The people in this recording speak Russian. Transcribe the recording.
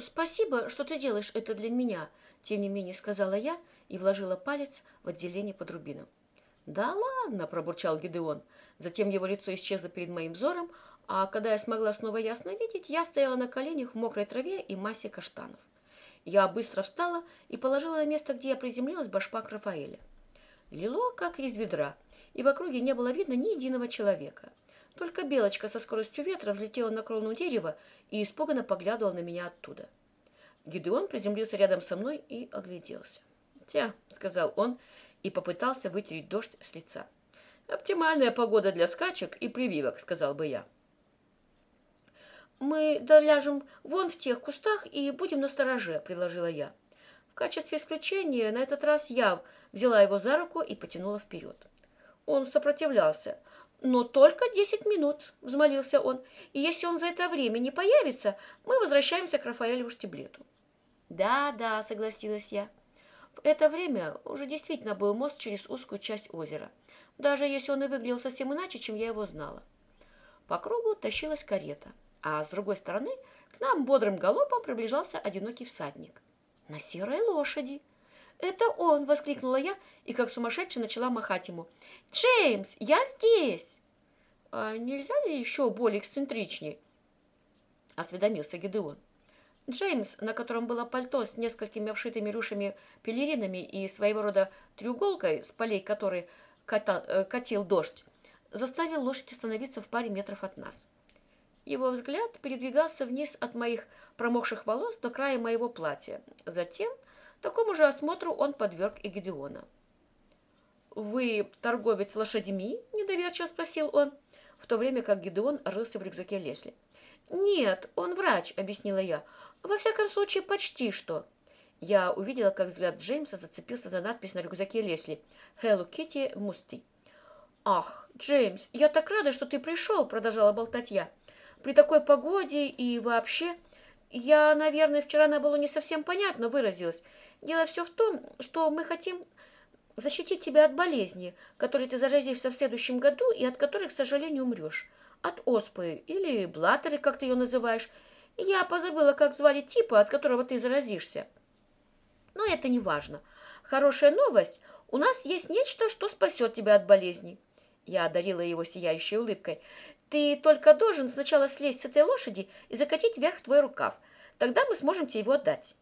Спасибо, что ты делаешь это для меня, тем не менее сказала я и вложила палец в отделение под рубином. Да ладно, пробурчал Гидеон. Затем его лицо исчезло перед моим взором, а когда я смогла снова ясно видеть, я стояла на коленях в мокрой траве и массе каштанов. Я быстро встала и положила на место, где я приземлилась, башпак Рафаэля. Лило, как из ведра, и в округе не было видно ни единого человека. Только белочка со скоростью ветра взлетела на крону дерева и испуганно поглядывала на меня оттуда. Гидеон приземлился рядом со мной и огляделся. «Тя», — сказал он и попытался вытереть дождь с лица. «Оптимальная погода для скачек и прививок», — сказал бы я. «Мы доляжем вон в тех кустах и будем на стороже», — предложила я. В качестве исключения на этот раз я взяла его за руку и потянула вперед. Он сопротивлялся. «Но только десять минут», — взмолился он. «И если он за это время не появится, мы возвращаемся к Рафаэлю Штиблету». «Да, да», — согласилась я. В это время уже действительно был мост через узкую часть озера, даже если он и выглядел совсем иначе, чем я его знала. По кругу тащилась карета, а с другой стороны к нам бодрым галопом приближался одинокий всадник. На серой лошади. «Это он!» — воскликнула я и как сумасшедшая начала махать ему. «Джеймс, я здесь!» «А нельзя ли еще более эксцентричнее?» — осведомился Гедеон. Джеймс, на котором было пальто с несколькими обшитыми рюшами пелеринами и своего рода треуголкой, с полей которой э, катил дождь, заставил лошадь остановиться в паре метров от нас. Его взгляд передвигался вниз от моих промокших волос до края моего платья. Затем такому же осмотру он подверг и Гедеона. «Вы торговец лошадьми?» – недоверчиво спросил он, в то время как Гедеон рылся в рюкзаке Лесли. «Нет, он врач», — объяснила я. «Во всяком случае, почти что». Я увидела, как взгляд Джеймса зацепился за надпись на рюкзаке Лесли «Hello Kitty Мусти». «Ах, Джеймс, я так рада, что ты пришел», — продолжала болтать я. «При такой погоде и вообще...» Я, наверное, вчера на было не совсем понятно выразилась. Дело все в том, что мы хотим защитить тебя от болезни, которой ты заразишься в следующем году и от которой, к сожалению, умрешь от оспы или блаттеры, как ты ее называешь. Я позабыла, как звали типа, от которого ты заразишься. Но это не важно. Хорошая новость. У нас есть нечто, что спасет тебя от болезни. Я одарила его сияющей улыбкой. Ты только должен сначала слезть с этой лошади и закатить вверх твой рукав. Тогда мы сможем тебе его отдать.